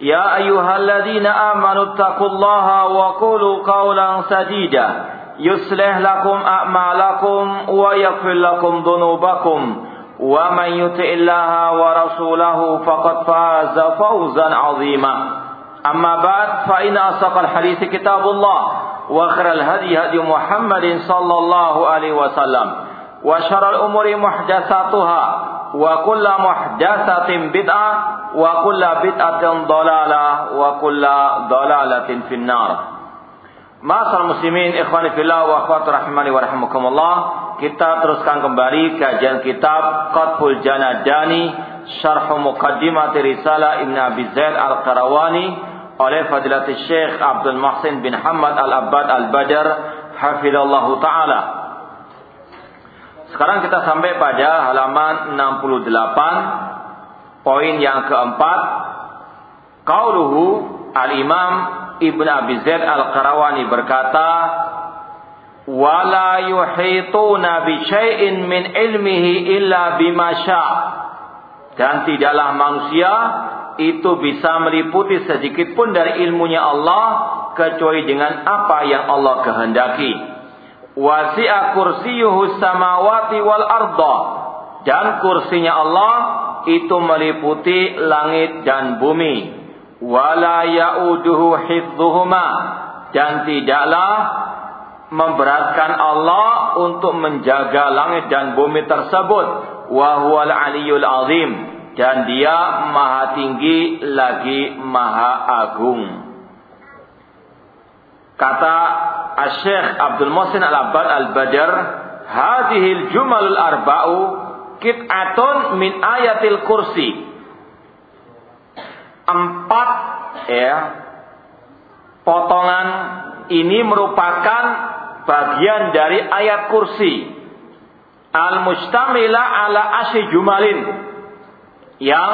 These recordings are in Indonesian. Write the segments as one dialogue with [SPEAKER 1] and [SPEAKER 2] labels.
[SPEAKER 1] يا أيها الذين آمنوا اتقوا الله وقولوا قولا سديدا. يصلح لكم أعمالكم ويغفر لكم ذنوبكم. ومن يطع الله ورسوله فقد فاز فوزا عظيما. أما بعد فإن أصدق الحديث كتاب الله وخير الهدي هدي محمد صلى الله عليه وسلم. وشر الأمور محدثاتها. وكل محدثة بدعة وكل بدعة ضلالة وكل ضلالة في النار Masal muslimin ikhwani fillah wa akhwat rahimani wa rahimakumullah Kita teruskan kembali kajian kitab Qatful Janadani Syarh Muqaddimat Risalah Ibn Abi Zaid Al-Qarawani oleh Fadilatul Syekh Abdul Muhsin bin Hamad Al-Abbad Al-Badar hafizallahu taala sekarang kita sampai pada halaman 68 poin yang keempat. Qauluhu al-imam Ibn Abi Zaid Al-Qarawani berkata wala yuhituna bi syai'in min ilmihi illa bima dan tidaklah manusia itu bisa meliputi sedikit pun dari ilmunya Allah kecuali dengan apa yang Allah kehendaki wasi'a kursiyuhu samawati wal arda. Dan kursinya Allah itu meliputi langit dan bumi. Wala ya'uduhu hifdhuhuma. Dan tidaklah memberatkan Allah untuk menjaga langit dan bumi tersebut. Wa huwal aliyul azim. Dan dia maha tinggi lagi maha agung. Kata Syekh Abdul Muhsin Al-Abbad Al-Badar, hadhil jumalul arba'u kit'atun min ayatil kursi. Empat ya potongan ini merupakan bagian dari ayat kursi. Al-mustamila ala asy jumalin. Yang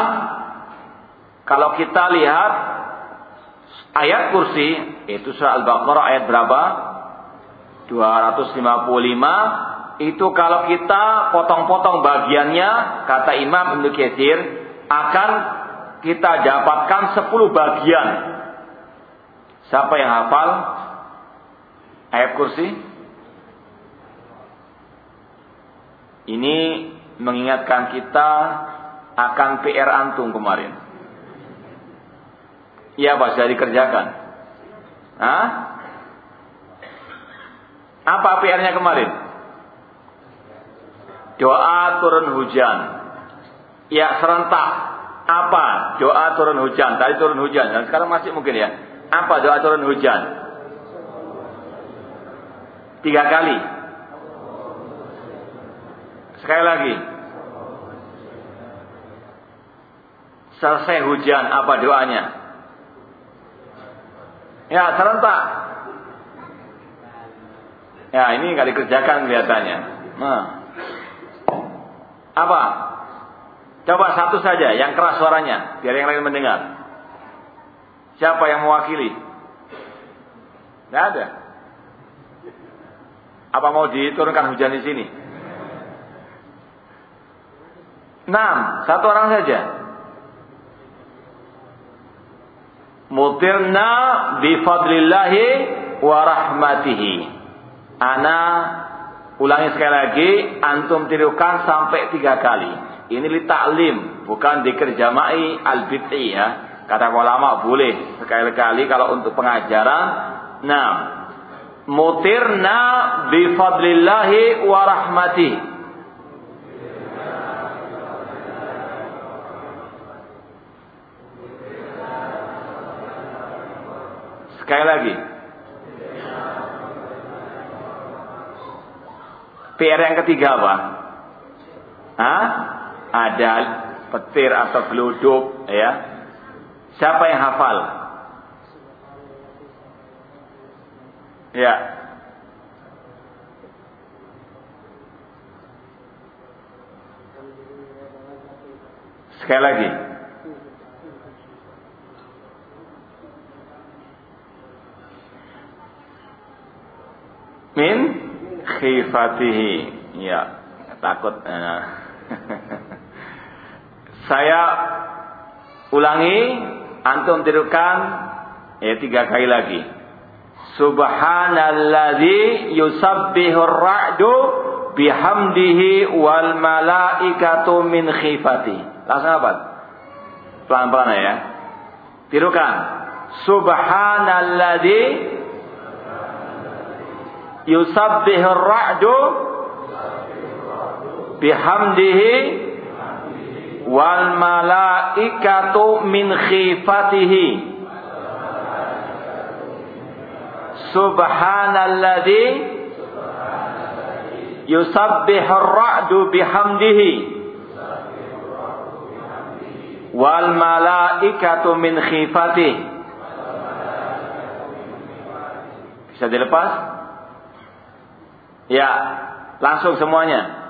[SPEAKER 1] kalau kita lihat ayat kursi itu surah Al-Baqarah ayat berapa? 255 itu kalau kita potong-potong bagiannya kata Imam Ibnu Katsir akan kita dapatkan 10 bagian. Siapa yang hafal ayat kursi? Ini mengingatkan kita akan PR antum kemarin. Iya Pak, sudah dikerjakan. Hah? Apa PR-nya kemarin? Doa turun hujan. Ya serentak. Apa? Doa turun hujan. Tadi turun hujan. Dan sekarang masih mungkin ya. Apa doa turun hujan? Tiga kali. Sekali lagi. Selesai hujan. Apa doanya? Ya serentak. Ya, ini nggak dikerjakan kelihatannya. Nah. Apa? Coba satu saja yang keras suaranya, biar yang lain mendengar. Siapa yang mewakili? Tidak ada. Apa mau diturunkan hujan di sini? Enam, satu orang saja. Mutirna bifadlillahi wa rahmatihi. Ana ulangi sekali lagi, antum tirukan sampai tiga kali. Ini li ta'lim, bukan dikir jama'i al-bid'i ya. Kata ulama boleh sekali-kali kalau untuk pengajaran. Nah, mutirna bifadlillahi wa rahmati. Sekali lagi. PR yang ketiga apa? Hah? Ada petir atau geluduk ya. Siapa yang hafal? Ya. Sekali lagi. Min khifatihi. Ya, takut. Eh. Saya ulangi, antum tirukan ya tiga kali lagi. Subhanalladzi yusabbihur ra'du bihamdihi wal malaikatu min khifati. Langsung apa? Pelan-pelan ya. Tirukan. Subhanalladzi يسبح الرعد بحمده والملائكة من خيفته سبحان الذي يسبح الرعد بحمده والملائكة من خيفته Bisa dilepas? Ya langsung semuanya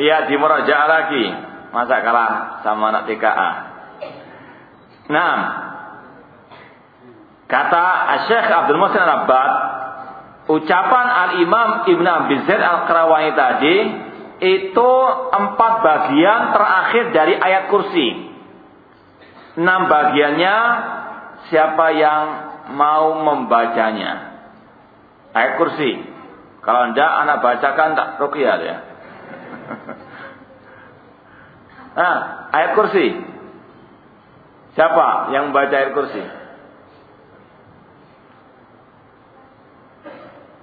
[SPEAKER 1] Iya di murajaah lagi. Masa kalah sama anak TKA. Nah, kata Syekh Abdul Muhsin Al-Abbad, ucapan Al-Imam Ibn Abi Zaid Al-Qarawani tadi itu empat bagian terakhir dari ayat kursi. Enam bagiannya siapa yang mau membacanya. Ayat kursi. Kalau tidak anak bacakan tak rukyah ya. Nah, ayat kursi. Siapa yang baca ayat kursi?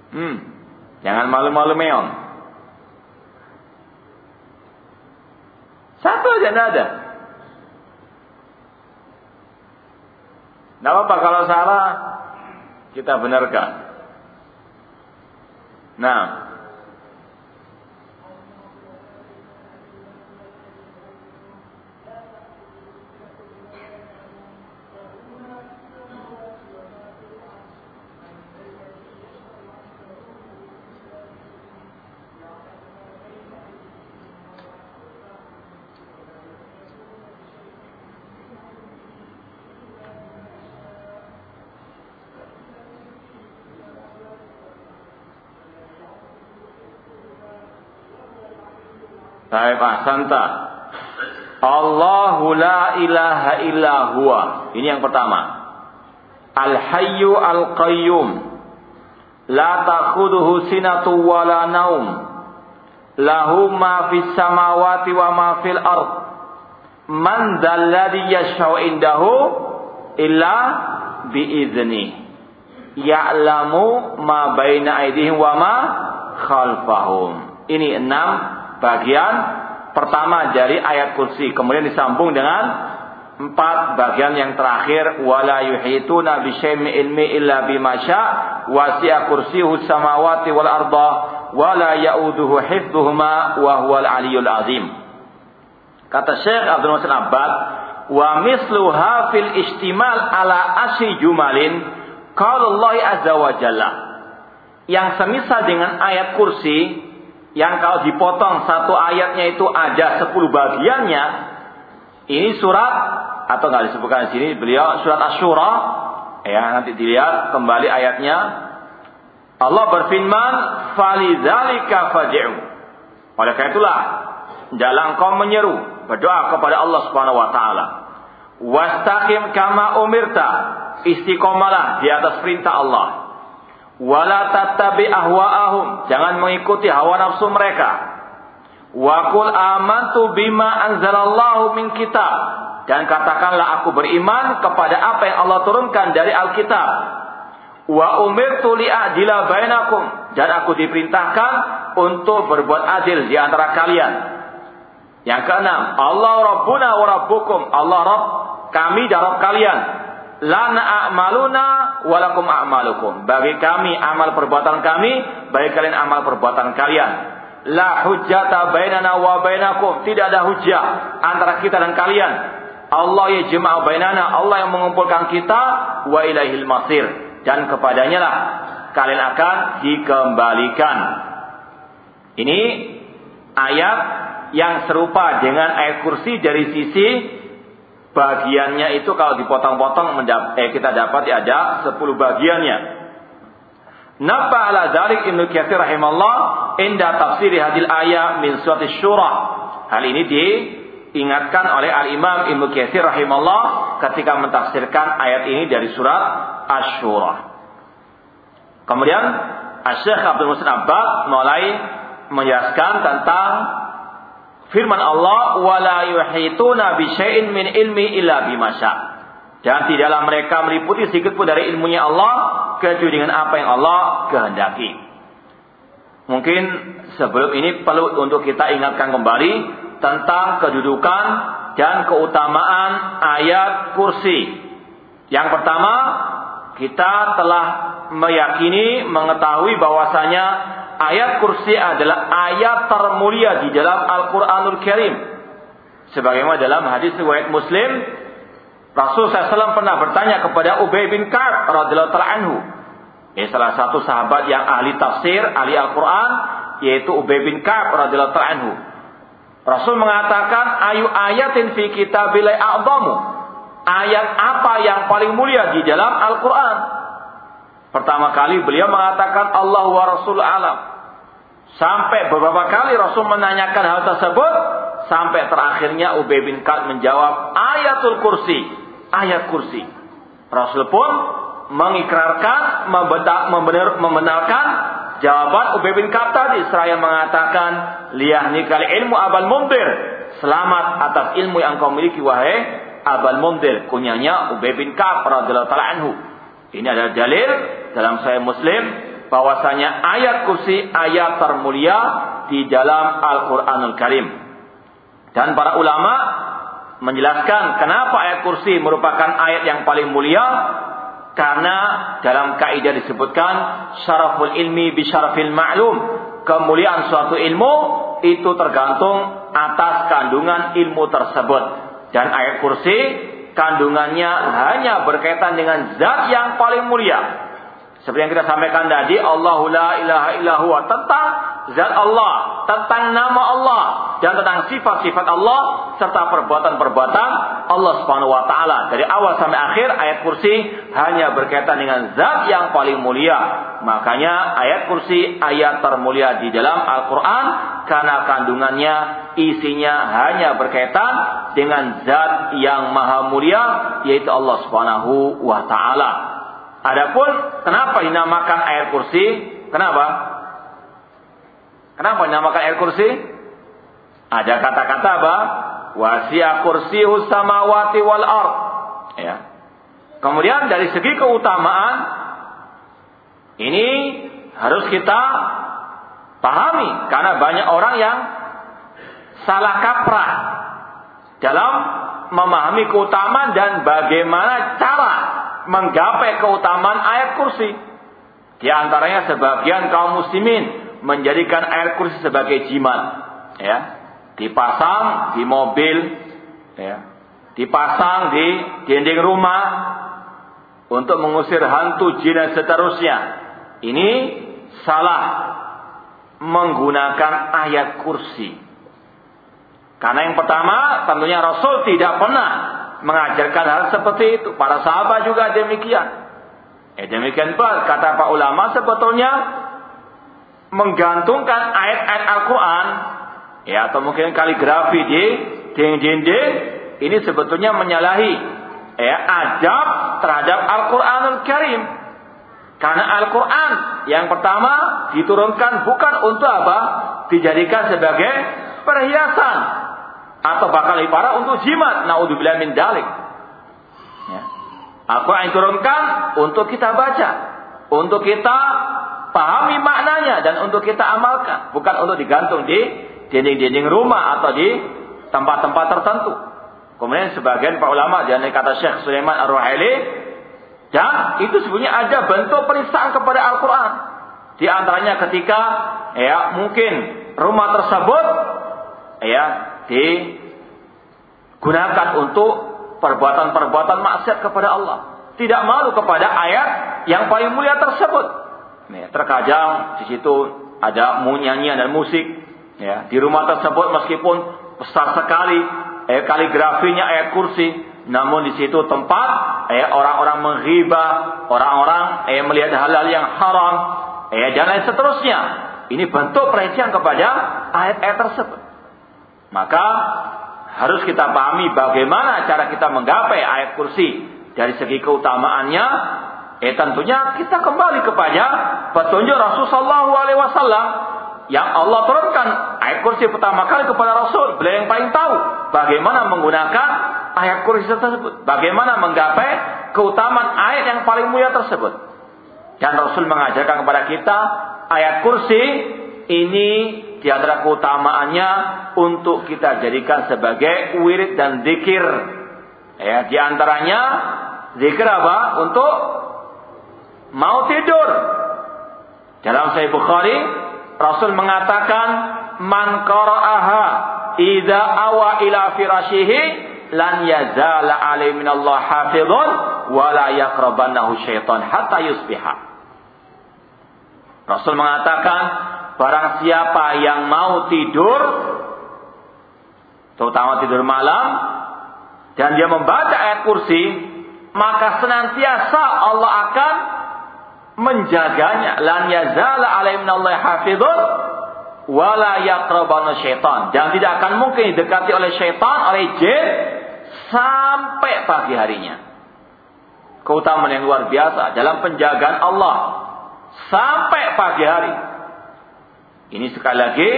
[SPEAKER 1] Hmm, jangan malu-malu meong. Satu aja tidak ada. Tidak apa-apa kalau salah kita benarkan. Nah, Taib ahsanta. Allahu la ilaha illa huwa. Ini yang pertama. Al-hayyu al-qayyum. La takhuduhu sinatu wa la naum. Lahu ma fis samawati wa ma fil ard. Man dzalladzi yashau indahu illa biizni. Ya'lamu ma baina aydihim wa ma khalfahum. Ini enam bagian pertama dari ayat kursi. Kemudian disambung dengan empat bagian yang terakhir wala yuhituna bi ilmi illa bima sya wasi'a kursiyuhu samawati wal arda wala ya'uduhu hifdhuhuma wa huwal aliyul azim. Kata Syekh Abdul Muhsin Abbad, wa misluha fil istimal ala asy jumalin qala Allah azza wa jalla. Yang semisal dengan ayat kursi yang kalau dipotong satu ayatnya itu ada sepuluh bagiannya, ini surat atau nggak disebutkan di sini beliau surat Asyura ya nanti dilihat kembali ayatnya. Allah berfirman falidzalika faj'u oleh karena itulah jalan kau menyeru berdoa kepada Allah Subhanahu wa taala. Wastaqim kama umirta. Istiqomalah di atas perintah Allah Wala tattabi ahwa'ahum. Jangan mengikuti hawa nafsu mereka. Wa qul amantu bima anzalallahu min kitab. Dan katakanlah aku beriman kepada apa yang Allah turunkan dari Alkitab. Wa umirtu li'adila bainakum. Dan aku diperintahkan untuk berbuat adil di antara kalian. Yang keenam, Allah Rabbuna wa Rabbukum. Allah Rabb kami dan Rabb kalian lana a'maluna walakum a'malukum. Bagi kami amal perbuatan kami, bagi kalian amal perbuatan kalian. La hujjata bainana wa bainakum. Tidak ada hujjah antara kita dan kalian. Allah ya jemaah bainana, Allah yang mengumpulkan kita wa ilaihil masir dan kepadanya lah kalian akan dikembalikan. Ini ayat yang serupa dengan ayat kursi dari sisi bagiannya itu kalau dipotong-potong eh, kita dapat ya ada 10 bagiannya. Napa ala dzalik Ibnu Katsir rahimahullah inda tafsir hadil ayat min surat syura. Hal ini diingatkan oleh Al-Imam Ibnu Katsir rahimahullah ketika mentafsirkan ayat ini dari surat Asy-Syura. Kemudian Syekh Abdul Musin Abbas mulai menjelaskan tentang firman Allah wala yuhituna bi syai'in min ilmi illa bimasya. Dan tidaklah mereka meliputi sedikit pun dari ilmunya Allah kecuali dengan apa yang Allah kehendaki. Mungkin sebelum ini perlu untuk kita ingatkan kembali tentang kedudukan dan keutamaan ayat kursi. Yang pertama, kita telah meyakini mengetahui bahwasanya ayat kursi adalah ayat termulia di dalam Al-Quranul Karim. Sebagaimana dalam hadis riwayat Muslim, Rasul SAW pernah bertanya kepada Ubay bin Ka'ab radhiyallahu anhu. Ini salah satu sahabat yang ahli tafsir, ahli Al-Quran, yaitu Ubay bin Ka'ab radhiyallahu anhu. Rasul mengatakan, ayu ayatin fi kitabilai a'zamu. Ayat apa yang paling mulia di dalam Al-Quran? Pertama kali beliau mengatakan Allah wa Rasul alam. Sampai beberapa kali Rasul menanyakan hal tersebut. Sampai terakhirnya Ubay bin Ka'ab menjawab ayatul kursi. Ayat kursi. Rasul pun mengikrarkan, membenar, membenarkan jawaban Ubay bin Ka'ab tadi. Seraya mengatakan, liyahni kali ilmu abal mundir. Selamat atas ilmu yang kau miliki wahai abal mundir. Kunyanya Ubay bin Ka'ab radhiyallahu. Ini adalah dalil dalam saya Muslim bahwasanya ayat kursi ayat termulia di dalam Al-Qur'anul Karim. Dan para ulama menjelaskan kenapa ayat kursi merupakan ayat yang paling mulia karena dalam kaidah disebutkan syaraful ilmi bi syarafil ma'lum. Kemuliaan suatu ilmu itu tergantung atas kandungan ilmu tersebut. Dan ayat kursi kandungannya hanya berkaitan dengan zat yang paling mulia. Seperti yang kita sampaikan tadi, Allahu la ilaha illahu tentang zat Allah, tentang nama Allah dan tentang sifat-sifat Allah serta perbuatan-perbuatan Allah Subhanahu wa taala. Dari awal sampai akhir ayat kursi hanya berkaitan dengan zat yang paling mulia. Makanya ayat kursi ayat termulia di dalam Al-Qur'an karena kandungannya isinya hanya berkaitan dengan zat yang maha mulia yaitu Allah Subhanahu wa taala. Adapun kenapa dinamakan air kursi? Kenapa? Kenapa dinamakan air kursi? Ada kata-kata apa? Wasi'a kursi samawati wal ard. Ya. Kemudian dari segi keutamaan ini harus kita pahami karena banyak orang yang salah kaprah dalam memahami keutamaan dan bagaimana cara menggapai keutamaan ayat kursi. Di antaranya sebagian kaum muslimin menjadikan ayat kursi sebagai jimat, ya. Dipasang di mobil, ya. Dipasang di dinding rumah untuk mengusir hantu jin dan seterusnya. Ini salah menggunakan ayat kursi. Karena yang pertama tentunya Rasul tidak pernah mengajarkan hal seperti itu. Para sahabat juga demikian. Eh, demikian pula kata Pak ulama sebetulnya menggantungkan ayat-ayat Al-Quran ya atau mungkin kaligrafi di dinding-dinding ini sebetulnya menyalahi ya adab terhadap Al-Quranul Karim. Karena Al-Quran yang pertama diturunkan bukan untuk apa? Dijadikan sebagai perhiasan. Atau bakal parah untuk jimat. Naudzubillah min dalik. Ya. Al-Quran diturunkan untuk kita baca. Untuk kita pahami maknanya dan untuk kita amalkan. Bukan untuk digantung di dinding-dinding rumah atau di tempat-tempat tertentu. Kemudian sebagian para ulama dan kata Syekh Sulaiman Ar-Ruhaili dan itu sebenarnya ada bentuk penistaan kepada Al-Quran. Di antaranya ketika ya mungkin rumah tersebut ya digunakan untuk perbuatan-perbuatan maksiat kepada Allah. Tidak malu kepada ayat yang paling mulia tersebut. Ya, terkadang di situ ada nyanyian dan musik. Ya, di rumah tersebut meskipun besar sekali, eh, kaligrafinya ayat kursi, namun di situ tempat eh, orang-orang menghibah, orang-orang eh, melihat hal-hal yang haram, eh, dan lain seterusnya. Ini bentuk perhatian kepada ayat-ayat tersebut. Maka harus kita pahami bagaimana cara kita menggapai ayat kursi dari segi keutamaannya. Eh tentunya kita kembali kepada petunjuk Rasulullah SAW yang Allah turunkan ayat kursi pertama kali kepada Rasul. Beliau yang paling tahu bagaimana menggunakan ayat kursi tersebut. Bagaimana menggapai keutamaan ayat yang paling mulia tersebut. Dan Rasul mengajarkan kepada kita ayat kursi ini di antara keutamaannya untuk kita jadikan sebagai wirid dan zikir. Ya, di antaranya zikir apa? Untuk mau tidur. Dalam Sahih Bukhari Rasul mengatakan man qara'aha idza awa ila firashihi lan yazala alaihi minallah hafizun wa la yaqrabannahu syaitan hatta yusbiha. Rasul mengatakan barang siapa yang mau tidur terutama tidur malam dan dia membaca ayat kursi maka senantiasa Allah akan menjaganya. Lan yazala hafizun wala dan tidak akan mungkin didekati oleh syaitan oleh jin sampai pagi harinya. Keutamaan yang luar biasa dalam penjagaan Allah. Sampai pagi hari ini sekali lagi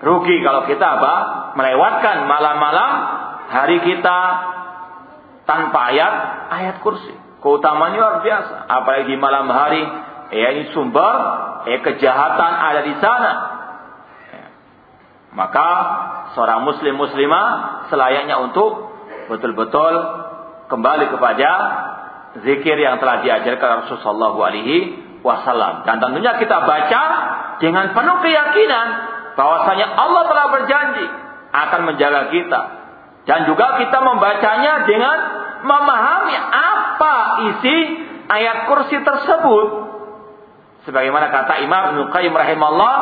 [SPEAKER 1] rugi kalau kita apa melewatkan malam-malam hari kita tanpa ayat ayat kursi Keutamaan luar biasa. Apalagi malam hari, ya ini sumber ya kejahatan ada di sana. Ya. Maka seorang muslim muslimah selayaknya untuk betul-betul kembali kepada zikir yang telah diajarkan Rasulullah Alaihi Wasallam. Dan tentunya kita baca dengan penuh keyakinan bahwasanya Allah telah berjanji akan menjaga kita. Dan juga kita membacanya dengan memahami apa isi ayat kursi tersebut. Sebagaimana kata Imam Ibnu Qayyim rahimahullah,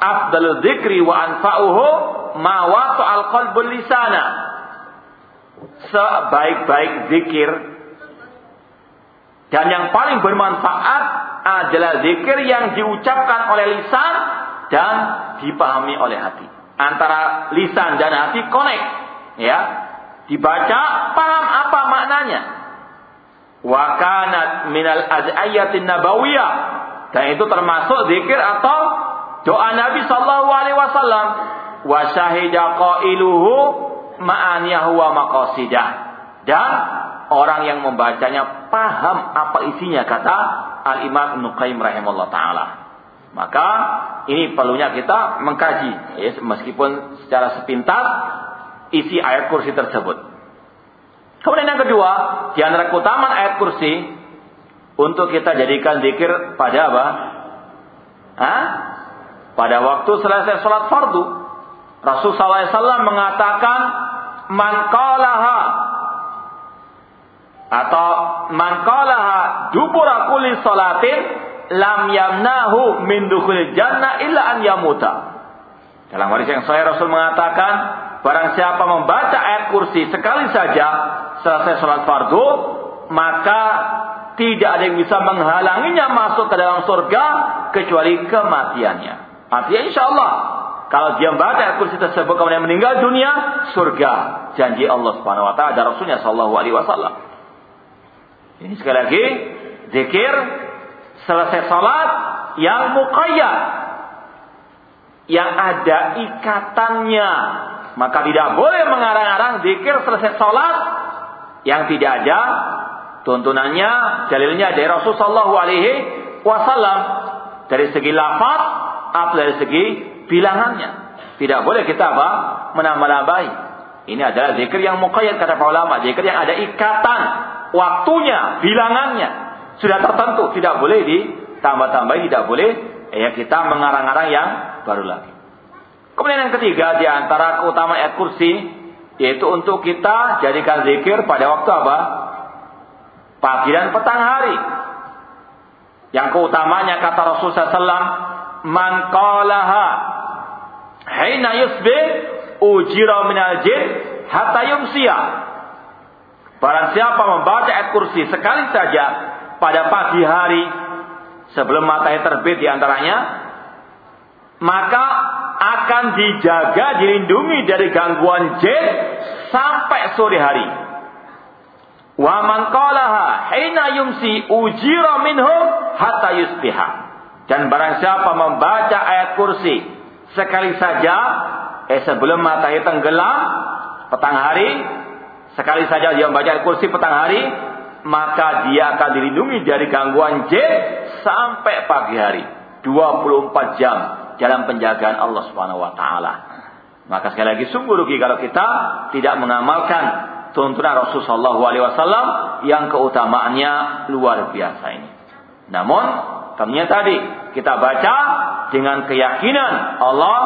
[SPEAKER 1] afdalul dzikri wa anfa'uhu ma al qalbul lisana. Sebaik-baik zikir dan yang paling bermanfaat adalah zikir yang diucapkan oleh lisan dan dipahami oleh hati. Antara lisan dan hati connect, ya. Dibaca paham apa maknanya? Wa kanat minal ayatin nabawiyah. Dan itu termasuk zikir atau doa Nabi sallallahu alaihi wasallam. Wa syahida qailuhu ma'aniyahu wa maqasidah. Dan orang yang membacanya paham apa isinya kata Al-Imam Ibnu Qayyim rahimahullah taala maka ini perlunya kita mengkaji ya, meskipun secara sepintas isi ayat kursi tersebut. Kemudian yang kedua, di antara keutamaan ayat kursi untuk kita jadikan zikir pada apa? Hah? Pada waktu selesai sholat fardu, Rasul SAW mengatakan man qalaha atau man qalaha dubura kulli salatin lam yamnahu min dukhulil jannah illa an yamuta. Dalam hadis yang saya Rasul mengatakan Barang siapa membaca ayat kursi sekali saja selesai sholat fardu, maka tidak ada yang bisa menghalanginya masuk ke dalam surga kecuali kematiannya. Artinya insya Allah kalau dia membaca ayat kursi tersebut kemudian meninggal dunia, surga. Janji Allah Subhanahu Wa Taala dan Rasulnya Shallallahu Alaihi Wasallam. Ini sekali lagi zikir Selesai salat yang muqayyad. Yang ada ikatannya. Maka tidak boleh mengarang-arang zikir selesai salat yang tidak ada tuntunannya, dalilnya dari Rasulullah alaihi wasallam dari segi lafaz atau dari segi bilangannya. Tidak boleh kita apa? Menambah-nambahi. Ini adalah zikir yang muqayyad kata para ulama, zikir yang ada ikatan waktunya, bilangannya sudah tertentu, tidak boleh ditambah-tambahi, tidak boleh ya kita mengarang-arang yang baru lagi. Kemudian yang ketiga di antara keutamaan ayat kursi yaitu untuk kita jadikan zikir pada waktu apa? Pagi dan petang hari. Yang keutamanya kata Rasulullah SAW, Man qalaha hina yusbih ujira minal jin hatta. Barang siapa membaca ayat kursi sekali saja pada pagi hari sebelum matahari terbit di antaranya, maka akan dijaga, dilindungi dari gangguan jin sampai sore hari. Wa man qalaha hina yumsi ujira hatta yusbiha. Dan barang siapa membaca ayat kursi sekali saja eh sebelum matahari tenggelam petang hari sekali saja dia membaca kursi petang hari maka dia akan dilindungi dari gangguan jin sampai pagi hari 24 jam dalam penjagaan Allah Subhanahu wa taala. Maka sekali lagi sungguh rugi kalau kita tidak mengamalkan tuntunan Rasulullah SAW yang keutamaannya luar biasa ini. Namun tentunya tadi kita baca dengan keyakinan Allah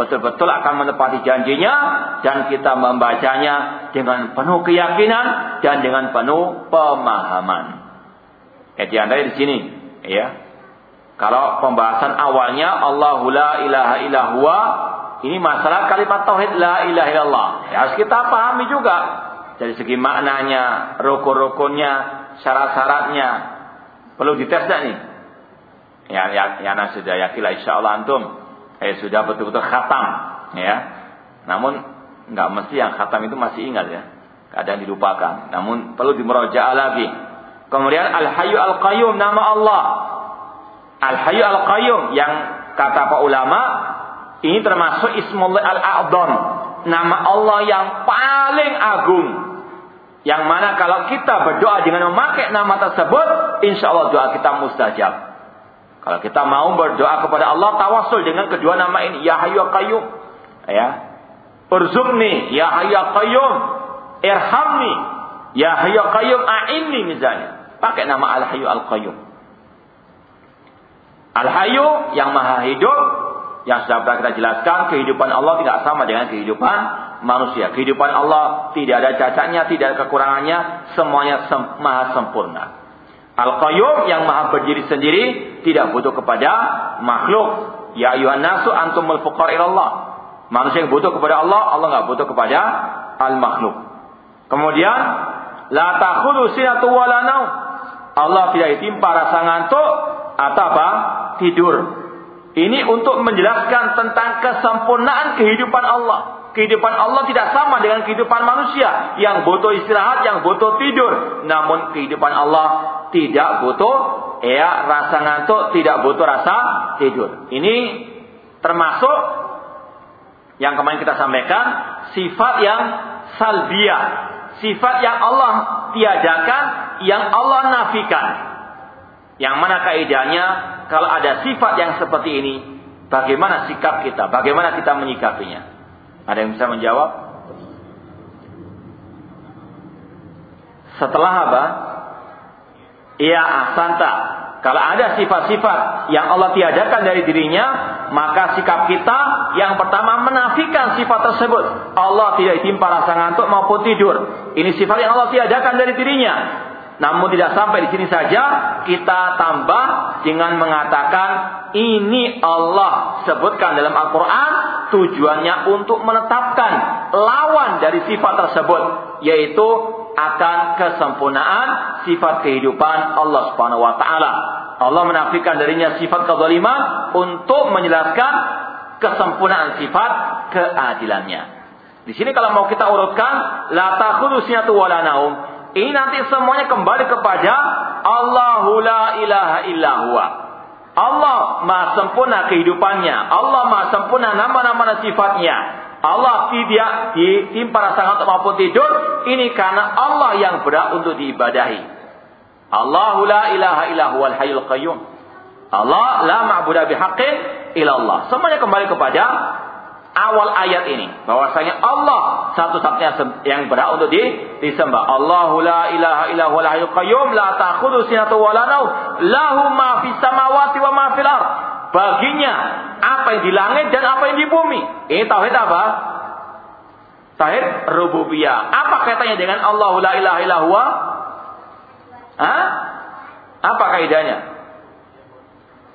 [SPEAKER 1] betul-betul akan menepati janjinya dan kita membacanya dengan penuh keyakinan dan dengan penuh pemahaman. Eh di di sini, ya. Kalau pembahasan awalnya Allahu la ilaha illallah ini masalah kalimat tauhid la ilaha illallah. Ya, harus kita pahami juga dari segi maknanya, rukun-rukunnya, syarat-syaratnya. Perlu dites nih? Ya, ya, ya nah sudah yakin insya Allah antum. Eh sudah betul-betul khatam, ya. Namun nggak mesti yang khatam itu masih ingat ya. Kadang dilupakan. Namun perlu dimerojaah lagi. Kemudian Al-Hayyu Al-Qayyum nama Allah. Al-Hayyu Al-Qayyum yang kata pak ulama ini termasuk Ismullah Al-A'dham. Nama Allah yang paling agung. Yang mana kalau kita berdoa dengan memakai nama tersebut, insya Allah doa kita mustajab. Kalau kita mau berdoa kepada Allah, tawasul dengan kedua nama ini. Ya Hayyu Qayyum. Ya. Urzukni. Ya Hayyu Qayyum. Irhamni. Ya Hayyu Qayyum a'inni misalnya. Pakai nama Al-Hayyu Al-Qayyum. Al-Hayyu yang maha hidup yang sudah pernah kita jelaskan, kehidupan Allah tidak sama dengan kehidupan manusia. Kehidupan Allah tidak ada cacatnya, tidak ada kekurangannya, semuanya sem maha sempurna. Al-Qayyum yang maha berdiri sendiri, tidak butuh kepada makhluk. Ya ayuhan nasu antumul fuqar ilallah. Manusia yang butuh kepada Allah, Allah nggak butuh kepada al-makhluk. Kemudian, la takhulu sinatu wala Allah tidak ditimpa rasa ngantuk atau apa? Tidur. Ini untuk menjelaskan tentang kesempurnaan kehidupan Allah. Kehidupan Allah tidak sama dengan kehidupan manusia yang butuh istirahat, yang butuh tidur. Namun kehidupan Allah tidak butuh ya rasa ngantuk, tidak butuh rasa tidur. Ini termasuk yang kemarin kita sampaikan sifat yang salbiah, sifat yang Allah tiadakan, yang Allah nafikan. Yang mana kaidahnya kalau ada sifat yang seperti ini, bagaimana sikap kita? Bagaimana kita menyikapinya? Ada yang bisa menjawab? Setelah apa? Iya, santa. Kalau ada sifat-sifat yang Allah tiadakan dari dirinya, maka sikap kita yang pertama menafikan sifat tersebut. Allah tidak ditimpa rasa ngantuk maupun tidur. Ini sifat yang Allah tiadakan dari dirinya. Namun tidak sampai di sini saja, kita tambah dengan mengatakan ini Allah sebutkan dalam Al-Quran tujuannya untuk menetapkan lawan dari sifat tersebut, yaitu akan kesempurnaan sifat kehidupan Allah Subhanahu wa taala. Allah menafikan darinya sifat kezaliman untuk menjelaskan kesempurnaan sifat keadilannya. Di sini kalau mau kita urutkan la takhudhu sinatu wala naum Ini nanti semuanya kembali kepada Allahu la ilaha illa huwa. Allah maha sempurna kehidupannya. Allah maha sempurna nama-nama dan sifatnya. Allah tidak ditimpa rasa ngantuk maupun tidur. Ini karena Allah yang berat untuk diibadahi. Allahu la ilaha illa huwal hayyul qayyum. Allah la ma'budu bihaqqin illallah. Semuanya kembali kepada awal ayat ini bahwasanya Allah satu-satunya yang berhak untuk disembah. Allahu la ilaha illa huwal hayyul qayyum la ta'khudhu sinatun wa la naum lahu ma fis samawati wa ma fil ard. Baginya apa yang di langit dan apa yang di bumi. Ini tauhid apa? Tauhid rububiyah. Apa kaitannya dengan Allahu la ilaha illa huwa? Hah? Apa kaidahnya?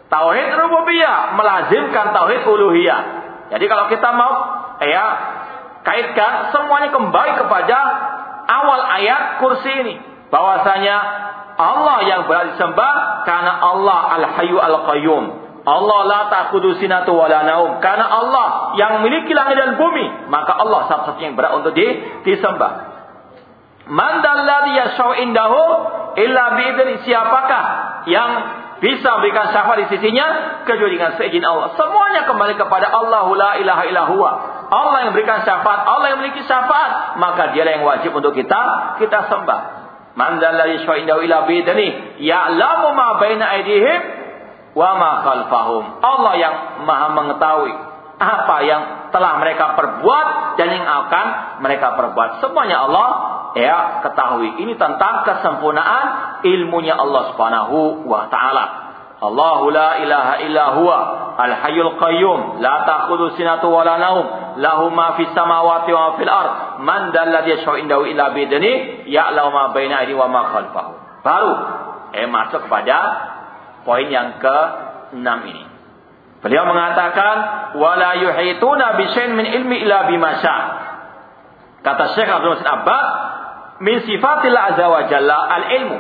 [SPEAKER 1] Tauhid rububiyah melazimkan tauhid uluhiyah. Jadi kalau kita mau ya kaitkan semuanya kembali kepada awal ayat kursi ini bahwasanya Allah yang berat disembah karena Allah Al-Hayyu Al-Qayyum. Allah la ta'khudhu sinatu wa la naum. Karena Allah yang memiliki langit dan bumi, maka Allah satu-satunya yang berat untuk disembah. Man dalladhi yashau indahu illa bi'idni. Siapakah yang bisa memberikan syafaat di sisinya kecuali dengan seizin Allah. Semuanya kembali kepada Allah la ilaha illallah. Allah yang berikan syafaat, Allah yang memiliki syafaat, maka dialah yang wajib untuk kita kita sembah. Man dzalladzi syai'indahu ila bidni ya'lamu ma baina aydihim wa ma khalfahum. Allah yang Maha mengetahui apa yang telah mereka perbuat dan yang akan mereka perbuat. Semuanya Allah ya ketahui. Ini tentang kesempurnaan ilmunya Allah Subhanahu wa taala. Allahu la ilaha illa huwa al hayyul qayyum la ta'khudhu sinatu wa la naum lahu ma fis samawati wa fil ard man dalladhi yashau indahu illa bi idni ya'lamu ma baina aydihim wa ma khalfahum baru eh masuk kepada poin yang ke-6 ini beliau mengatakan wala yuhituna bi min ilmi illa bima kata Syekh Abdul Masin Abbas min sifatil azza wa jalla al ilmu.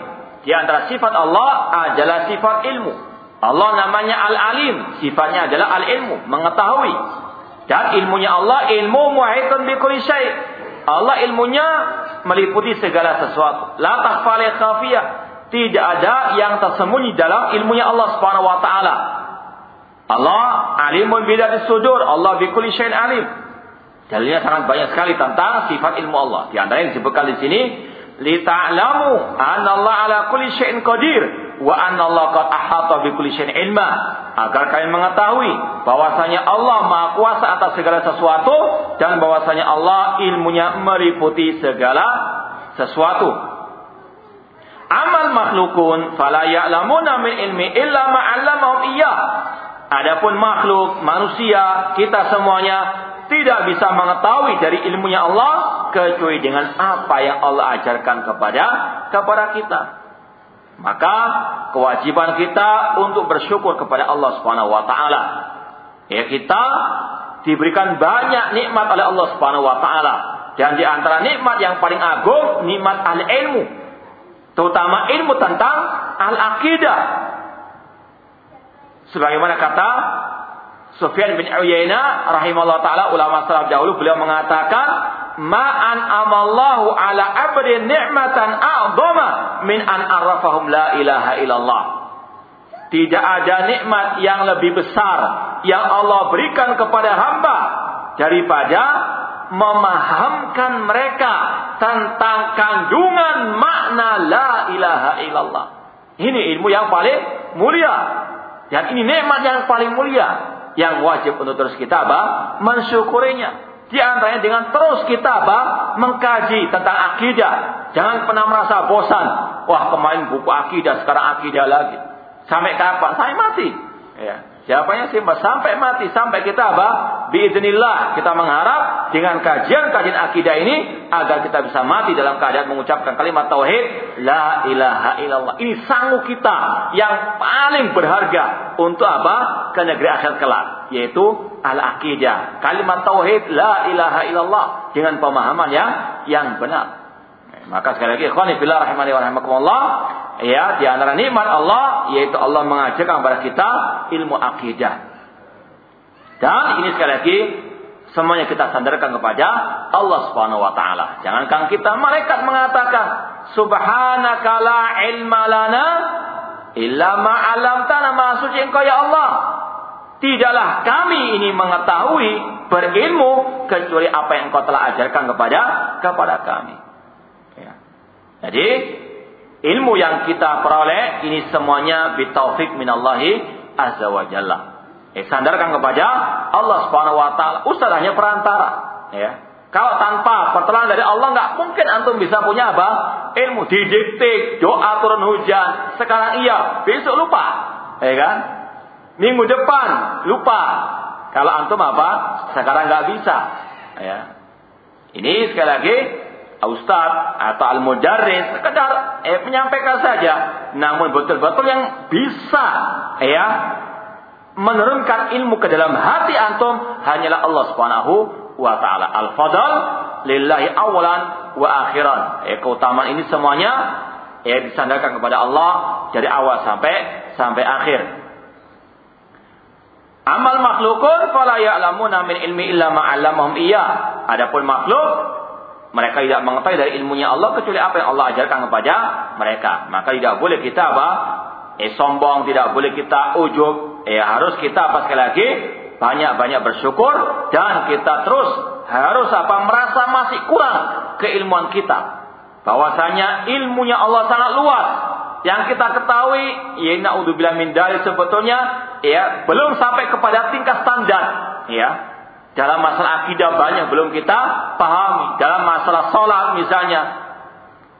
[SPEAKER 1] Di antara sifat Allah adalah sifat ilmu. Allah namanya al-alim, sifatnya adalah al-ilmu, mengetahui. Dan ilmunya Allah ilmu muhitun bi kulli syai. Allah ilmunya meliputi segala sesuatu. La takhfa khafiyah. Tidak ada yang tersembunyi dalam ilmunya Allah Subhanahu wa taala. Allah alimun bidatis sudur, Allah bi kulli syai'in alim. Dalilnya sangat banyak sekali tentang sifat ilmu Allah. Di antara yang disebutkan di sini, li ta'lamu anna Allah ala kulli syai'in qadir wa anna Allah qad ahata bi kulli ilma. Agar kalian mengetahui bahwasanya Allah Maha Kuasa atas segala sesuatu dan bahwasanya Allah ilmunya meliputi segala sesuatu. Amal makhlukun fala ya'lamuna min ilmi illa ma 'allamahum iyyah. Adapun makhluk, manusia, kita semuanya tidak bisa mengetahui dari ilmunya Allah kecuali dengan apa yang Allah ajarkan kepada kepada kita. Maka kewajiban kita untuk bersyukur kepada Allah Subhanahu wa taala. Ya kita diberikan banyak nikmat oleh Allah Subhanahu wa taala dan di antara nikmat yang paling agung nikmat al ilmu. Terutama ilmu tentang al-aqidah. Sebagaimana kata Sufyan bin Uyainah rahimahullah taala ulama salaf dahulu beliau mengatakan ma'an amallahu ala abdi ni'matan a'dhama min an arrafahum la ilaha illallah. Tidak ada nikmat yang lebih besar yang Allah berikan kepada hamba daripada memahamkan mereka tentang kandungan makna la ilaha illallah. Ini ilmu yang paling mulia. Dan ini nikmat yang paling mulia yang wajib untuk terus kita apa? mensyukurinya. Di antaranya dengan terus kita apa? mengkaji tentang akidah. Jangan pernah merasa bosan. Wah kemarin buku akidah, sekarang akidah lagi. Sampai kapan? Sampai mati. Ya. Siapanya sih sampai mati sampai kita apa? Biidznillah kita mengharap dengan kajian-kajian akidah ini agar kita bisa mati dalam keadaan mengucapkan kalimat tauhid la ilaha illallah. Ini sanggup kita yang paling berharga untuk apa? Ke negeri akhirat kelak, yaitu al-aqidah. Kalimat tauhid la ilaha illallah dengan pemahaman yang yang benar. Maka sekali lagi ikhwan fillah rahimani wa rahimakumullah ya di antara nikmat Allah yaitu Allah mengajarkan kepada kita ilmu akidah. Dan ini sekali lagi semuanya kita sandarkan kepada Allah Subhanahu wa taala. Jangankan kita malaikat mengatakan subhanaka la ilma lana illa ma 'allamtana ma suci engkau ya Allah. Tidaklah kami ini mengetahui berilmu kecuali apa yang engkau telah ajarkan kepada kepada kami. Ya. Jadi ilmu yang kita peroleh ini semuanya bitaufik minallahi azza wa jalla. Eh, sandarkan kepada Allah Subhanahu wa taala. Ustaz hanya perantara, ya. Kalau tanpa pertolongan dari Allah nggak mungkin antum bisa punya apa? Ilmu didiktik, doa turun hujan. Sekarang iya, besok lupa. Ya kan? Minggu depan lupa. Kalau antum apa? Sekarang nggak bisa. Ya. Ini sekali lagi Ustaz atau Al-Mujarris sekedar eh, menyampaikan saja. Namun betul-betul yang bisa ya menurunkan ilmu ke dalam hati antum hanyalah Allah Subhanahu wa taala. Al-fadl lillahi awalan wa akhiran. Ya, keutamaan ini semuanya ya disandarkan kepada Allah dari awal sampai sampai akhir. Amal makhlukun fala ya'lamuna min ilmi illa ma 'allamahum iya. Adapun makhluk mereka tidak mengetahui dari ilmunya Allah kecuali apa yang Allah ajarkan kepada mereka. Maka tidak boleh kita apa? Eh sombong, tidak boleh kita ujub. Eh harus kita apa sekali lagi? banyak-banyak bersyukur dan kita terus harus apa merasa masih kurang keilmuan kita. Bahwasanya ilmunya Allah sangat luas. Yang kita ketahui, ya naudzubillah min dari sebetulnya ya belum sampai kepada tingkat standar, ya. Dalam masalah akidah banyak belum kita pahami. Dalam masalah sholat misalnya,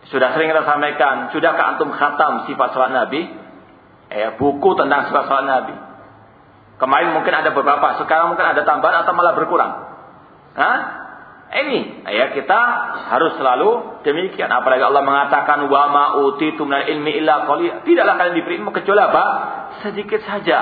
[SPEAKER 1] sudah sering kita sampaikan, sudahkah antum khatam sifat sholat Nabi? Ya, buku tentang sifat sholat Nabi. Kemarin mungkin ada beberapa, sekarang mungkin ada tambahan atau malah berkurang. Hah? Ini ya kita harus selalu demikian. Apalagi Allah mengatakan wa ma ilmi illa. Tidaklah kalian diberi ilmu kecuali apa? Sedikit saja.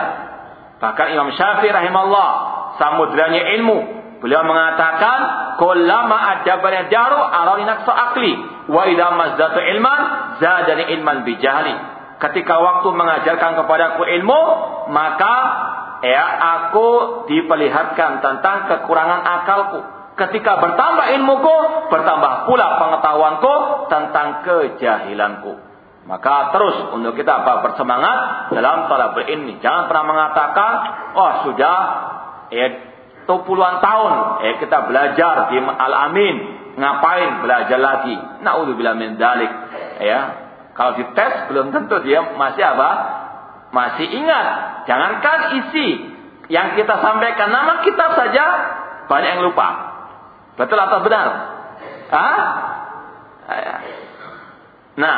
[SPEAKER 1] Bahkan Imam Syafi'i rahimahullah samudranya ilmu. Beliau mengatakan kullama adabani daru arani naqsa akli wa idza mazdatu ilman zadani ilman bijahli. Ketika waktu mengajarkan kepadaku ilmu, maka ya aku diperlihatkan tentang kekurangan akalku. Ketika bertambah ilmuku, bertambah pula pengetahuanku tentang kejahilanku. Maka terus untuk kita apa bersemangat dalam talabul ilmi. Jangan pernah mengatakan, oh sudah ya puluhan tahun ya kita belajar di Al-Amin, ngapain belajar lagi? Nauzubillah min dalik. Ya, kalau dites belum tentu dia masih apa? Masih ingat. Jangankan isi yang kita sampaikan nama kitab saja banyak yang lupa. Betul atau benar? Hah? Nah,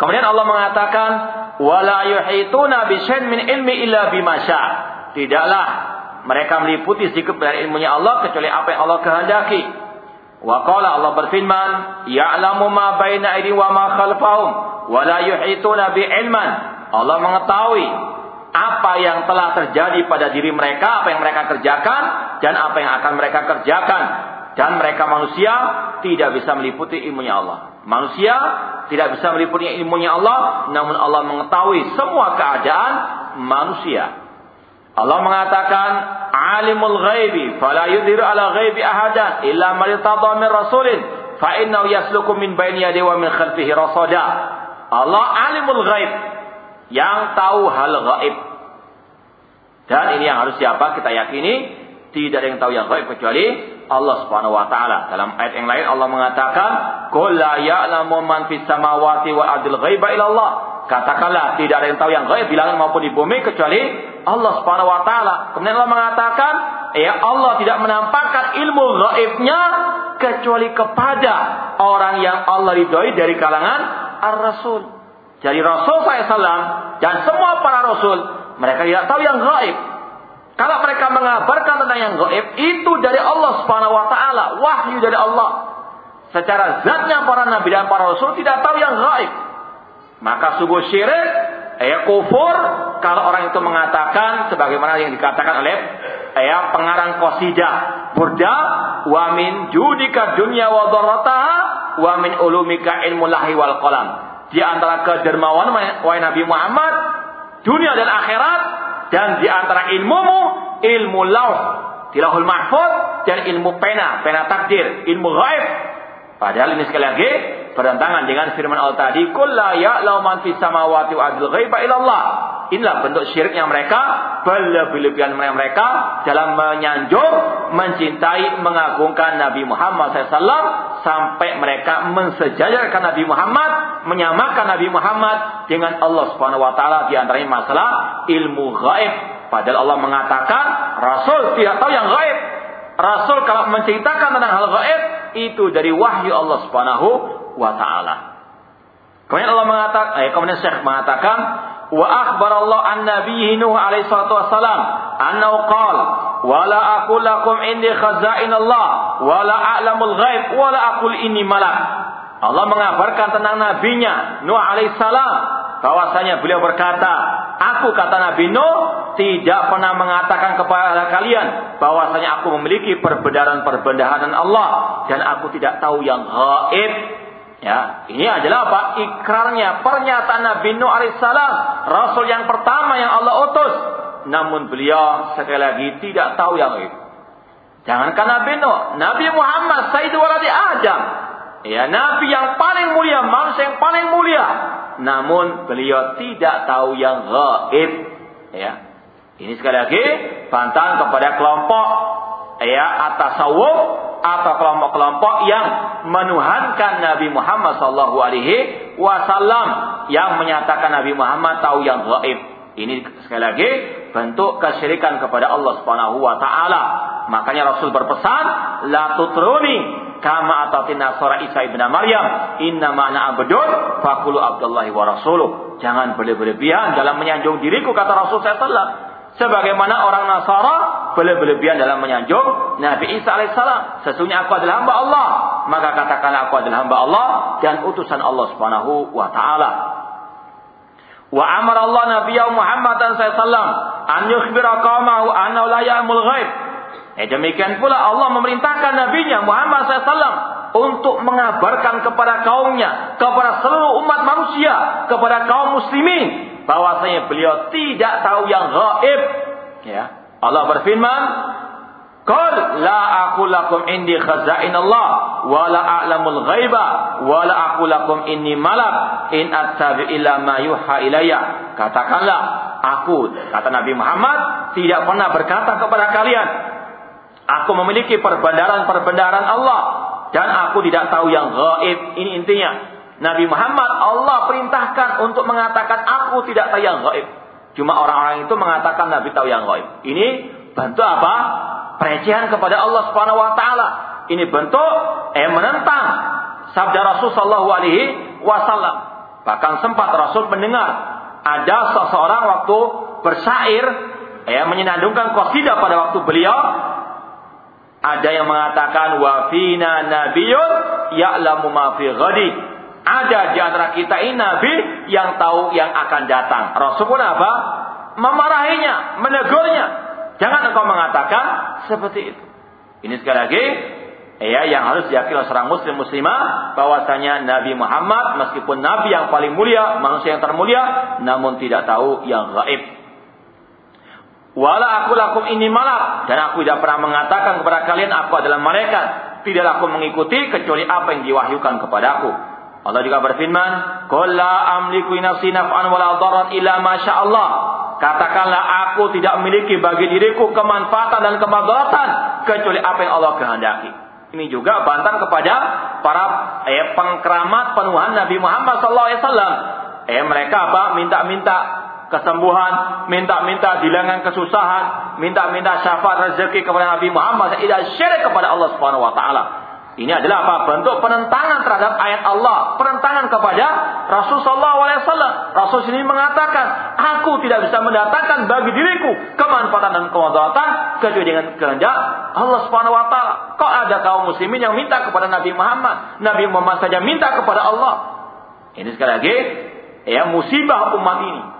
[SPEAKER 1] kemudian Allah mengatakan wala yuhituna bisyai'in min ilmi illa bima Tidaklah mereka meliputi sedikit dari ilmunya Allah kecuali apa yang Allah kehendaki. Wa Allah berfirman, "Ya'lamu ma baina aydihim wa ma khalfahum, wa la yuhituna ilman Allah mengetahui apa yang telah terjadi pada diri mereka, apa yang mereka kerjakan, dan apa yang akan mereka kerjakan. Dan mereka manusia tidak bisa meliputi ilmunya Allah. Manusia tidak bisa meliputi ilmunya Allah, namun Allah mengetahui semua keadaan manusia. Allah mengatakan, "Alimul ghaibi, fala yudhiru ala ghaibi ahadan illa man min rasulin, fa innahu yasluku min baini yadihi wa min khalfihi rasada." Allah alimul ghaib, yang tahu hal gaib. Dan ini yang harus siapa kita yakini tidak ada yang tahu yang gaib kecuali Allah Subhanahu wa taala. Dalam ayat yang lain Allah mengatakan, "Qul la ya'lamu man fis samawati wa adil ghaiba illallah." Katakanlah tidak ada yang tahu yang gaib di maupun di bumi kecuali Allah Subhanahu wa taala. Kemudian Allah mengatakan, "Ya Allah tidak menampakkan ilmu gaibnya kecuali kepada orang yang Allah ridhoi dari kalangan ar-rasul." Jadi Rasul SAW dan semua para Rasul mereka tidak tahu yang gaib. Kalau mereka mengabarkan tentang yang gaib itu dari Allah Subhanahu Wa Taala, wahyu dari Allah. Secara zatnya para nabi dan para rasul tidak tahu yang gaib. Maka sungguh syirik, ya kufur kalau orang itu mengatakan sebagaimana yang dikatakan oleh ya pengarang qasidah burda wa min judika dunya wa dharrataha wa min ulumika ilmu lahi wal qalam. Di antara kedermawan wahai Nabi Muhammad dunia dan akhirat dan di antara ilmumu ilmu lauh tilahul mahfud dan ilmu pena pena takdir ilmu gaib padahal ini sekali lagi bertentangan dengan firman Allah tadi, "Qul la ya'lamu man fis samawati wa ghaiba illallah." Inilah bentuk syiriknya mereka, berlebih-lebihan mereka dalam menyanjung, mencintai, mengagungkan Nabi Muhammad SAW sampai mereka mensejajarkan Nabi Muhammad, menyamakan Nabi Muhammad dengan Allah Subhanahu wa taala di antaranya masalah ilmu gaib. Padahal Allah mengatakan Rasul tidak tahu yang gaib. Rasul kalau menceritakan tentang hal gaib itu dari wahyu Allah Subhanahu wa taala. Kemudian Allah mengatakan, eh, kemudian Syekh mengatakan wa akhbar Allah an nabiyhi Nuh alaihi salatu wassalam annahu qala wa la aqul lakum indi khazain Allah wa la a'lamul ghaib wa la aqul inni malak Allah mengabarkan tentang nabinya Nuh alaihi salam bahwasanya beliau berkata aku kata Nabi Nuh tidak pernah mengatakan kepada kalian bahwasanya aku memiliki perbendaharaan-perbendaharaan Allah dan aku tidak tahu yang gaib Ya, ini adalah apa? Ikrarnya, pernyataan Nabi Nuh alaihissalam, Rasul yang pertama yang Allah utus. Namun beliau sekali lagi tidak tahu yang itu. Jangankan Nabi Nuh, Nabi Muhammad Sayyidul Waladi Adam. Ya, Nabi yang paling mulia, manusia yang paling mulia. Namun beliau tidak tahu yang gaib. Ya. Ini sekali lagi bantahan kepada kelompok ya atas sawuk atau kelompok-kelompok yang menuhankan Nabi Muhammad sallallahu alaihi wasallam yang menyatakan Nabi Muhammad tahu yang gaib. Ini sekali lagi bentuk kesyirikan kepada Allah Subhanahu wa taala. Makanya Rasul berpesan, la tutruni kama atatin nasara Isa ibn Maryam, inna ma'na abdun fakulu abdullahi wa rasuluh. Jangan berlebihan dalam menyanjung diriku kata Rasul sallallahu Sebagaimana orang Nasara berlebihan dalam menyanjung Nabi Isa alaihissalam. Sesungguhnya aku adalah hamba Allah. Maka katakanlah aku adalah hamba Allah dan utusan Allah subhanahu wa ta'ala. Wa amar Allah Nabi Muhammad sallallahu an yukhbira qaumahu annahu la ya'mul ghaib. Eh, demikian pula Allah memerintahkan nabinya Muhammad SAW untuk mengabarkan kepada kaumnya, kepada seluruh umat manusia, kepada kaum muslimin bahwasanya beliau tidak tahu yang gaib. Ya. Allah berfirman, Qul la aku lakum indi khazain Allah wa la a'lamul ghaiba wa la aku lakum inni malak in attabi illa ma yuha ilayya. Katakanlah, aku kata Nabi Muhammad tidak pernah berkata kepada kalian, aku memiliki perbendaran-perbendaran Allah dan aku tidak tahu yang gaib. Ini intinya. Nabi Muhammad Allah perintahkan untuk mengatakan aku tidak tahu yang gaib. Cuma orang-orang itu mengatakan Nabi tahu yang gaib. Ini bentuk apa? Pelecehan kepada Allah Subhanahu wa taala. Ini bentuk eh menentang sabda Rasul sallallahu alaihi wasallam. Bahkan sempat Rasul mendengar ada seseorang waktu bersair ya menyenandungkan qasidah pada waktu beliau ada yang mengatakan wa fina nabiyyun ya'lamu ma fi ada di antara kita ini nabi yang tahu yang akan datang. Rasul pun apa? Memarahinya, menegurnya. Jangan engkau mengatakan seperti itu. Ini sekali lagi ya yang harus diyakini oleh seorang muslim muslimah bahwasanya Nabi Muhammad meskipun nabi yang paling mulia, manusia yang termulia, namun tidak tahu yang gaib. Wala aku lakum ini malak dan aku tidak pernah mengatakan kepada kalian aku adalah malaikat. Tidak aku mengikuti kecuali apa yang diwahyukan kepadaku. Allah juga berfirman, "Qul la amliku nafsi naf'an wala dharran illa ma Allah." Katakanlah aku tidak memiliki bagi diriku kemanfaatan dan kemadaratan kecuali apa yang Allah kehendaki. Ini juga bantahan kepada para eh, pengkeramat penuhan Nabi Muhammad SAW. Eh mereka apa? Minta-minta kesembuhan, minta-minta dilangan kesusahan, minta-minta syafaat rezeki kepada Nabi Muhammad, tidak syirik kepada Allah Subhanahu wa taala. Ini adalah apa? Bentuk penentangan terhadap ayat Allah, penentangan kepada Rasul Sallallahu Alaihi Wasallam. Rasul sendiri mengatakan, aku tidak bisa mendatangkan bagi diriku kemanfaatan dan kemudaratan kecuali dengan kehendak Allah Subhanahu Wa Taala. Kok ada kaum muslimin yang minta kepada Nabi Muhammad? Nabi Muhammad saja minta kepada Allah. Ini sekali lagi, ya musibah umat ini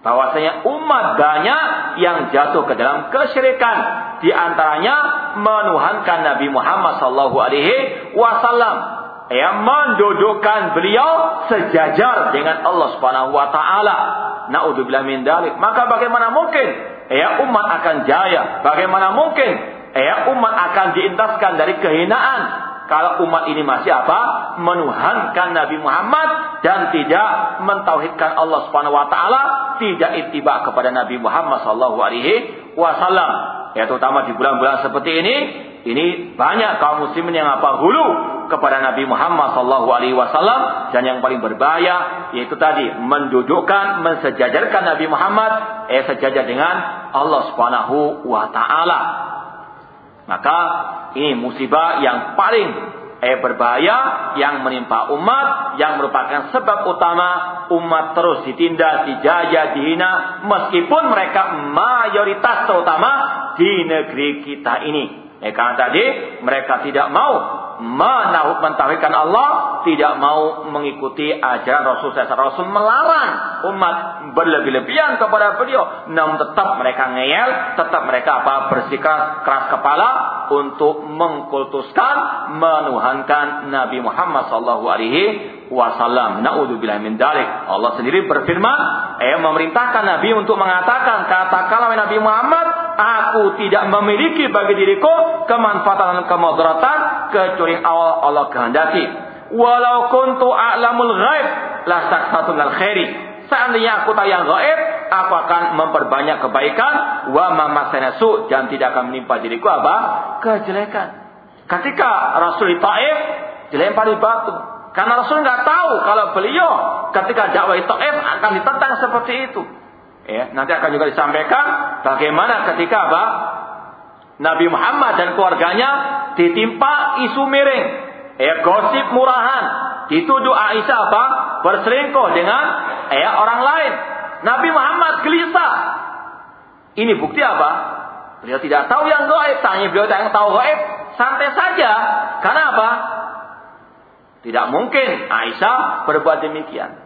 [SPEAKER 1] bahwasanya umat banyak yang jatuh ke dalam kesyirikan di antaranya menuhankan Nabi Muhammad sallallahu alaihi wasallam yang mendudukkan beliau sejajar dengan Allah Subhanahu wa taala. Naudzubillah min dalik. Maka bagaimana mungkin ya umat akan jaya? Bagaimana mungkin ya umat akan diintaskan dari kehinaan kalau umat ini masih apa? Menuhankan Nabi Muhammad dan tidak mentauhidkan Allah Subhanahu wa taala, tidak ittiba kepada Nabi Muhammad sallallahu alaihi wasallam. Ya terutama di bulan-bulan seperti ini, ini banyak kaum muslimin yang apa hulu kepada Nabi Muhammad sallallahu alaihi wasallam dan yang paling berbahaya yaitu tadi mendudukkan, mensejajarkan Nabi Muhammad eh sejajar dengan Allah Subhanahu wa taala. Maka ini musibah yang paling eh berbahaya yang menimpa umat yang merupakan sebab utama umat terus ditindas, dijajah, dihina meskipun mereka mayoritas terutama di negeri kita ini. Eh, karena tadi mereka tidak mau mentauhidkan Allah, tidak mau mengikuti ajaran Rasul SAW. Rasul melarang umat berlebih-lebihan kepada beliau, namun tetap mereka ngeyel, tetap mereka apa bersikap keras kepala untuk mengkultuskan, menuhankan Nabi Muhammad alaihi wasallam. Naudzubillah min dalik. Allah sendiri berfirman, eh memerintahkan Nabi untuk mengatakan, katakanlah Nabi Muhammad, aku tidak memiliki bagi diriku kemanfaatan dan kemudaratan kecuali awal Allah kehendaki. Walau kuntu a'lamul ghaib la saksatu al khairi. Seandainya aku tahu yang gaib, aku akan memperbanyak kebaikan wa mamasanasu dan tidak akan menimpa diriku apa? kejelekan. Ketika Rasul Taif dilempari batu, karena Rasul nggak tahu kalau beliau ketika dakwah Taif akan ditentang seperti itu. Ya, nanti akan juga disampaikan bagaimana ketika apa? Nabi Muhammad dan keluarganya ditimpa isu miring, ya gosip murahan, dituduh Aisyah apa? berselingkuh dengan ya orang lain. Nabi Muhammad gelisah. Ini bukti apa? Beliau tidak tahu yang gaib, tanya beliau yang tahu gaib, santai saja. Karena apa? Tidak mungkin Aisyah berbuat demikian.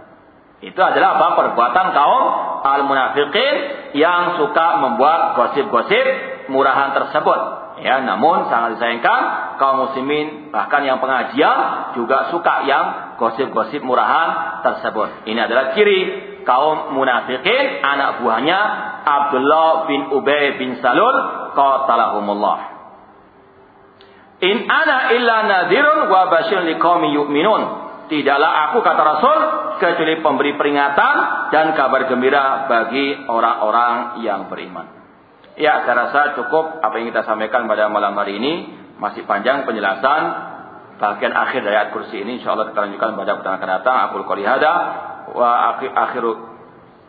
[SPEAKER 1] Itu adalah apa? Perbuatan kaum al-munafiqin yang suka membuat gosip-gosip murahan tersebut. Ya, namun sangat disayangkan kaum muslimin bahkan yang pengajian juga suka yang gosip-gosip murahan tersebut. Ini adalah ciri kaum munafikin anak buahnya Abdullah bin Ubay bin Salul qatalahumullah. In ana illa nadhirun wa basyirun liqaumin yu'minun. Tidaklah aku kata Rasul kecuali pemberi peringatan dan kabar gembira bagi orang-orang yang beriman. Ya, saya rasa cukup apa yang kita sampaikan pada malam hari ini. Masih panjang penjelasan bagian akhir dari ayat kursi ini. Insya Allah kita lanjutkan pada pertemuan akan datang. Aku qouli hada wa akhiru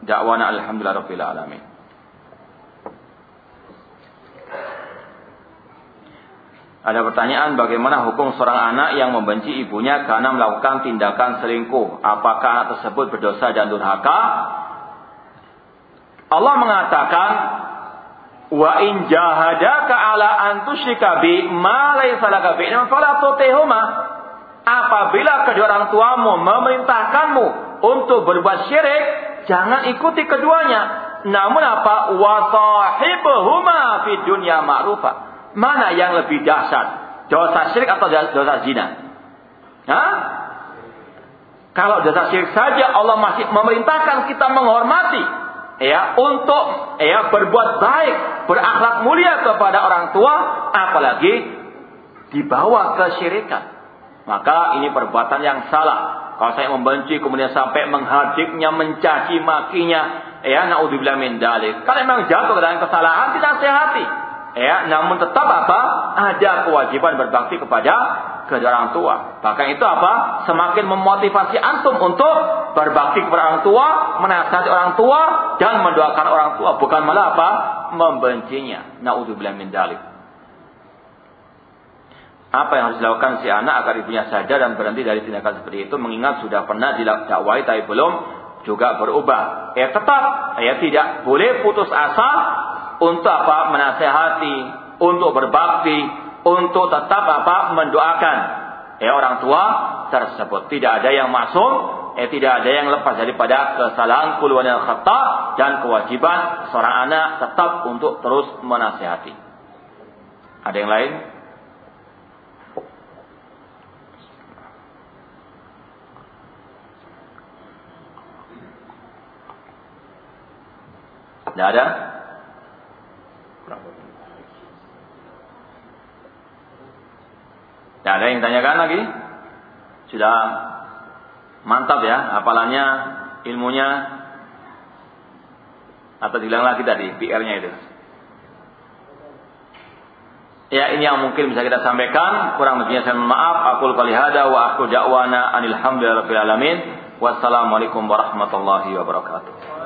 [SPEAKER 1] da'wana alhamdulillah rabbil alamin. Ada pertanyaan bagaimana hukum seorang anak yang membenci ibunya karena melakukan tindakan selingkuh. Apakah anak tersebut berdosa dan durhaka? Allah mengatakan wa in jahadaka ala an tusyrika bi ma laysa laka bi fala tutihuma apabila kedua orang tuamu memerintahkanmu untuk berbuat syirik jangan ikuti keduanya namun apa wasahibuhuma fi dunya ma'rufa Mana yang lebih dahsyat? Dosa syirik atau dosa zina? Hah? Kalau dosa syirik saja Allah masih memerintahkan kita menghormati ya untuk ya berbuat baik, berakhlak mulia kepada orang tua, apalagi dibawa ke syirikan. Maka ini perbuatan yang salah. Kalau saya membenci kemudian sampai menghadiknya, mencaci makinya, ya naudzubillah min dalik. Kalau memang jatuh ke dalam kesalahan, tidak sehati ya namun tetap apa? Ada kewajiban berbakti kepada kedua orang tua. Bahkan itu apa? Semakin memotivasi antum untuk berbakti kepada orang tua menasihati orang tua dan mendoakan orang tua. Bukan malah apa? Membencinya. Naudzubillah min dalik. Apa yang harus dilakukan si anak agar ibunya sadar dan berhenti dari tindakan seperti itu mengingat sudah pernah didakwai tapi belum juga berubah? Ya tetap. Ya tidak. Boleh putus asa untuk apa? Menasehati, untuk berbakti, untuk tetap apa? Mendoakan ya orang tua tersebut. Tidak ada yang masuk, eh tidak ada yang lepas daripada kesalahan kuluan yang khata dan kewajiban seorang anak tetap untuk terus menasehati. Ada yang lain? Tidak ada? Tidak ada yang tanyakan lagi? Sudah mantap ya hafalannya, ilmunya. Atau dibilang lagi tadi PR-nya itu. Ya ini yang mungkin bisa kita sampaikan. Kurang lebihnya saya maaf. Aku kali hada wa aku ja'wana anilhamdulillahirabbil alamin. Wassalamualaikum warahmatullahi wabarakatuh.